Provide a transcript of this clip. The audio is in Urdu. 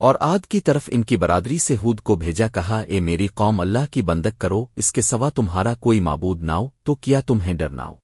اور آد کی طرف ان کی برادری سے ہود کو بھیجا کہا، اے میری قوم، اللہ کی بندک کرو، اس کے سوا تمہارا کوئی معبود ناؤ تو کیا تمہیں ڈرناؤ